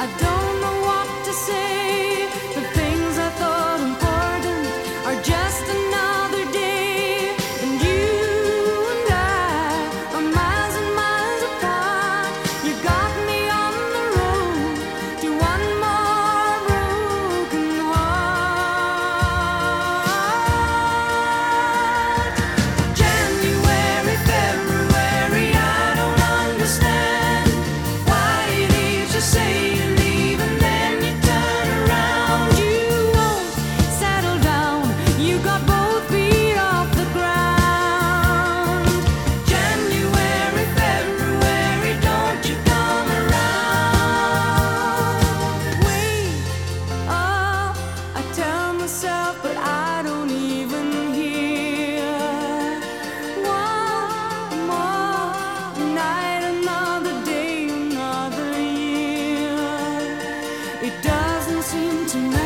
I don't myself, but I don't even hear. One more night, another day, another year. It doesn't seem to matter.